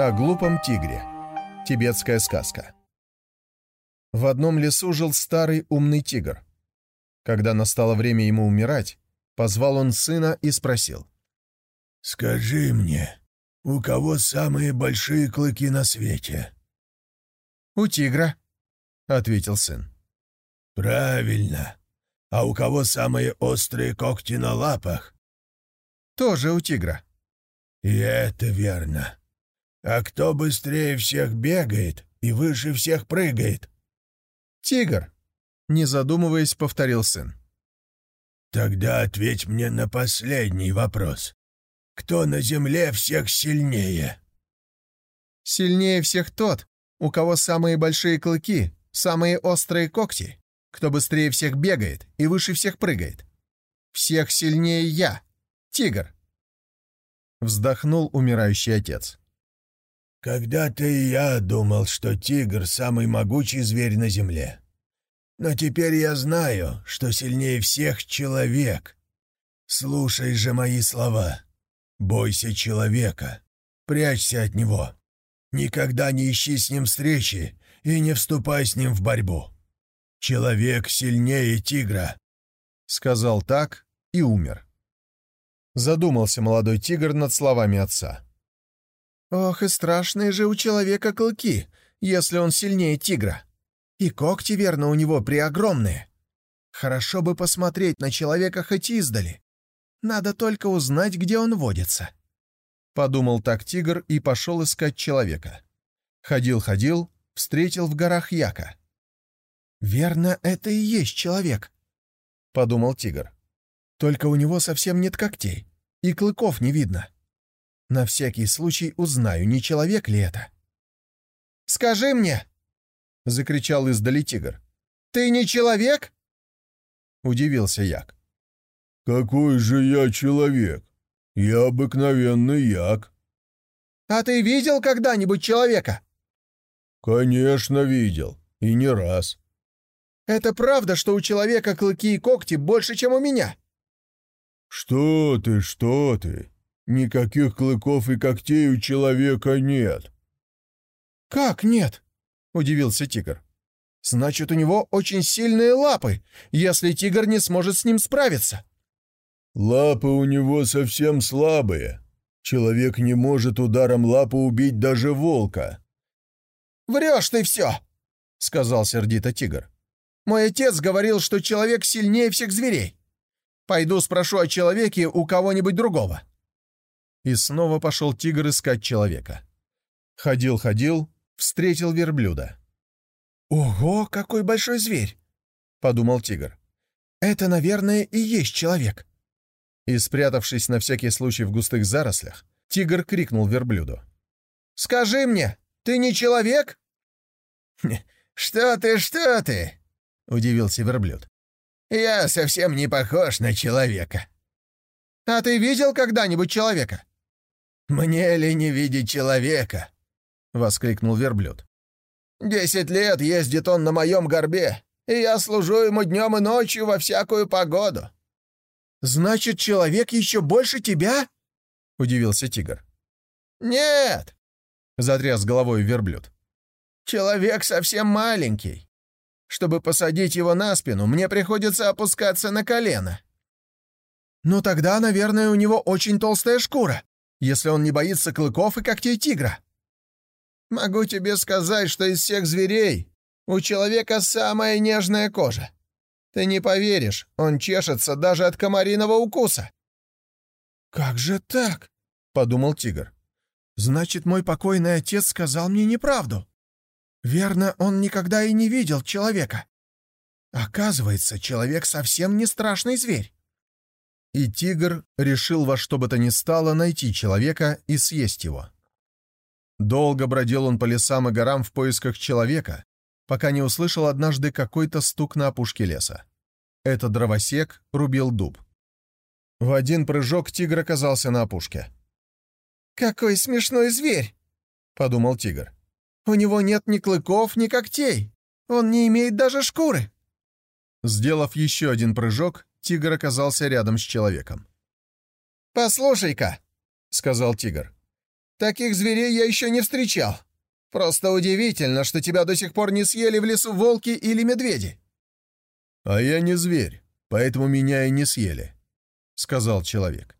О глупом тигре. Тибетская сказка. В одном лесу жил старый умный тигр. Когда настало время ему умирать, позвал он сына и спросил. «Скажи мне, у кого самые большие клыки на свете?» «У тигра», — ответил сын. «Правильно. А у кого самые острые когти на лапах?» «Тоже у тигра». «И это верно. А кто быстрее всех бегает и выше всех прыгает?» «Тигр», — не задумываясь, повторил сын. «Тогда ответь мне на последний вопрос. Кто на земле всех сильнее?» «Сильнее всех тот, у кого самые большие клыки, самые острые когти, кто быстрее всех бегает и выше всех прыгает. Всех сильнее я, тигр!» Вздохнул умирающий отец. «Когда-то и я думал, что тигр — самый могучий зверь на земле. Но теперь я знаю, что сильнее всех человек. Слушай же мои слова. Бойся человека. Прячься от него. Никогда не ищи с ним встречи и не вступай с ним в борьбу. Человек сильнее тигра», — сказал так и умер. Задумался молодой тигр над словами отца. «Ох, и страшные же у человека клыки, если он сильнее тигра. И когти, верно, у него преогромные. Хорошо бы посмотреть на человека хоть издали. Надо только узнать, где он водится». Подумал так тигр и пошел искать человека. Ходил-ходил, встретил в горах Яка. «Верно, это и есть человек», — подумал тигр. «Только у него совсем нет когтей, и клыков не видно. На всякий случай узнаю, не человек ли это». «Скажи мне!» — закричал издали тигр. «Ты не человек?» — удивился Як. «Какой же я человек? Я обыкновенный як». «А ты видел когда-нибудь человека?» «Конечно видел, и не раз». «Это правда, что у человека клыки и когти больше, чем у меня?» «Что ты, что ты? Никаких клыков и когтей у человека нет». «Как нет?» — удивился тигр. «Значит, у него очень сильные лапы, если тигр не сможет с ним справиться». «Лапы у него совсем слабые. Человек не может ударом лапы убить даже волка». «Врешь ты все!» — сказал сердито тигр. «Мой отец говорил, что человек сильнее всех зверей. Пойду спрошу о человеке у кого-нибудь другого». И снова пошел тигр искать человека. Ходил-ходил, встретил верблюда. «Ого, какой большой зверь!» — подумал тигр. «Это, наверное, и есть человек». И, спрятавшись на всякий случай в густых зарослях, тигр крикнул верблюду. «Скажи мне, ты не человек?» «Что ты, что ты?» — удивился верблюд. «Я совсем не похож на человека». «А ты видел когда-нибудь человека?» «Мне ли не видеть человека?» — воскликнул верблюд. «Десять лет ездит он на моем горбе, и я служу ему днем и ночью во всякую погоду». «Значит, человек еще больше тебя?» — удивился тигр. «Нет!» — затряс головой верблюд. «Человек совсем маленький. Чтобы посадить его на спину, мне приходится опускаться на колено». «Ну тогда, наверное, у него очень толстая шкура, если он не боится клыков и когтей тигра». «Могу тебе сказать, что из всех зверей у человека самая нежная кожа. Ты не поверишь, он чешется даже от комариного укуса». «Как же так?» — подумал тигр. «Значит, мой покойный отец сказал мне неправду. Верно, он никогда и не видел человека. Оказывается, человек совсем не страшный зверь». И тигр решил во что бы то ни стало найти человека и съесть его. Долго бродил он по лесам и горам в поисках человека, пока не услышал однажды какой-то стук на опушке леса. Это дровосек рубил дуб. В один прыжок тигр оказался на опушке. «Какой смешной зверь!» — подумал тигр. «У него нет ни клыков, ни когтей, Он не имеет даже шкуры!» Сделав еще один прыжок, тигр оказался рядом с человеком. «Послушай-ка», — сказал тигр, — «таких зверей я еще не встречал. Просто удивительно, что тебя до сих пор не съели в лесу волки или медведи». «А я не зверь, поэтому меня и не съели», — сказал человек.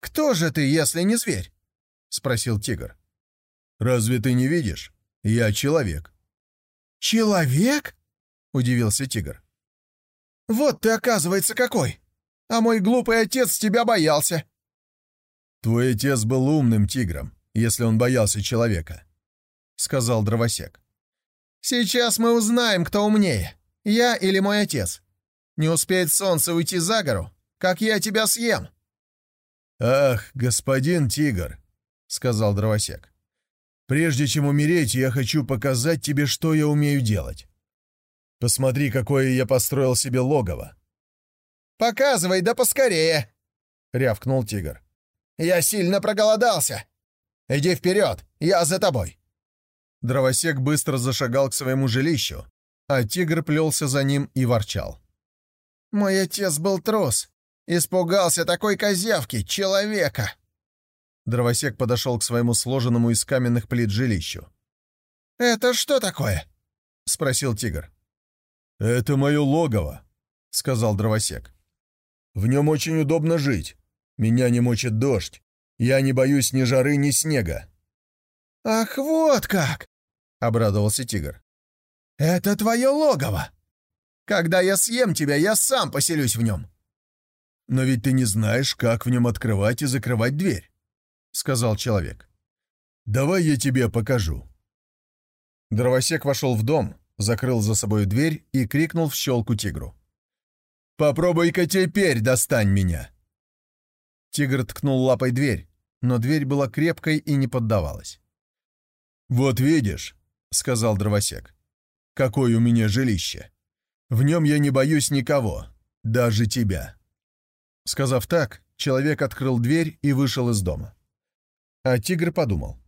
«Кто же ты, если не зверь?» — спросил тигр. «Разве ты не видишь? Я человек». «Человек?» — удивился тигр. «Вот ты, оказывается, какой! А мой глупый отец тебя боялся!» «Твой отец был умным тигром, если он боялся человека», — сказал дровосек. «Сейчас мы узнаем, кто умнее, я или мой отец. Не успеет солнце уйти за гору, как я тебя съем». «Ах, господин тигр», — сказал дровосек. «Прежде чем умереть, я хочу показать тебе, что я умею делать. Посмотри, какое я построил себе логово». «Показывай, да поскорее!» — рявкнул тигр. «Я сильно проголодался! Иди вперед, я за тобой!» Дровосек быстро зашагал к своему жилищу, а тигр плелся за ним и ворчал. «Мой отец был трус. Испугался такой козявки, человека!» Дровосек подошел к своему сложенному из каменных плит жилищу. «Это что такое?» — спросил тигр. «Это мое логово», — сказал дровосек. «В нем очень удобно жить. Меня не мочит дождь. Я не боюсь ни жары, ни снега». «Ах, вот как!» — обрадовался тигр. «Это твое логово! Когда я съем тебя, я сам поселюсь в нем!» «Но ведь ты не знаешь, как в нем открывать и закрывать дверь», — сказал человек. «Давай я тебе покажу». Дровосек вошел в дом, закрыл за собой дверь и крикнул в щелку тигру. «Попробуй-ка теперь достань меня!» Тигр ткнул лапой дверь, но дверь была крепкой и не поддавалась. «Вот видишь», — сказал дровосек, — «какое у меня жилище. В нем я не боюсь никого, даже тебя». Сказав так, человек открыл дверь и вышел из дома. А тигр подумал.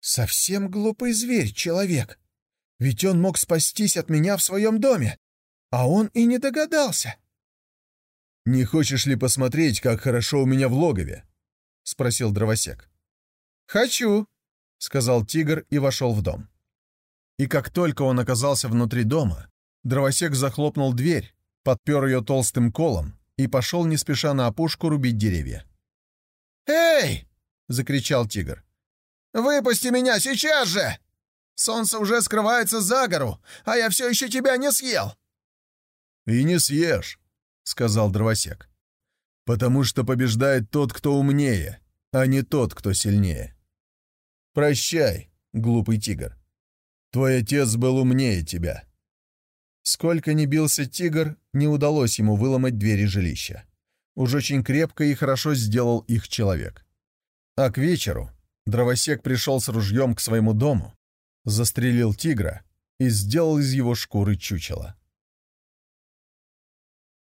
«Совсем глупый зверь, человек. Ведь он мог спастись от меня в своем доме, а он и не догадался. «Не хочешь ли посмотреть, как хорошо у меня в логове?» — спросил дровосек. «Хочу», — сказал тигр и вошел в дом. И как только он оказался внутри дома, дровосек захлопнул дверь, подпер ее толстым колом и пошел не спеша на опушку рубить деревья. «Эй!» — закричал тигр. «Выпусти меня сейчас же!» Солнце уже скрывается за гору, а я все еще тебя не съел!» «И не съешь», — сказал дровосек. «Потому что побеждает тот, кто умнее, а не тот, кто сильнее. Прощай, глупый тигр. Твой отец был умнее тебя». Сколько ни бился тигр, не удалось ему выломать двери жилища. Уж очень крепко и хорошо сделал их человек. А к вечеру дровосек пришел с ружьем к своему дому, застрелил тигра и сделал из его шкуры чучело.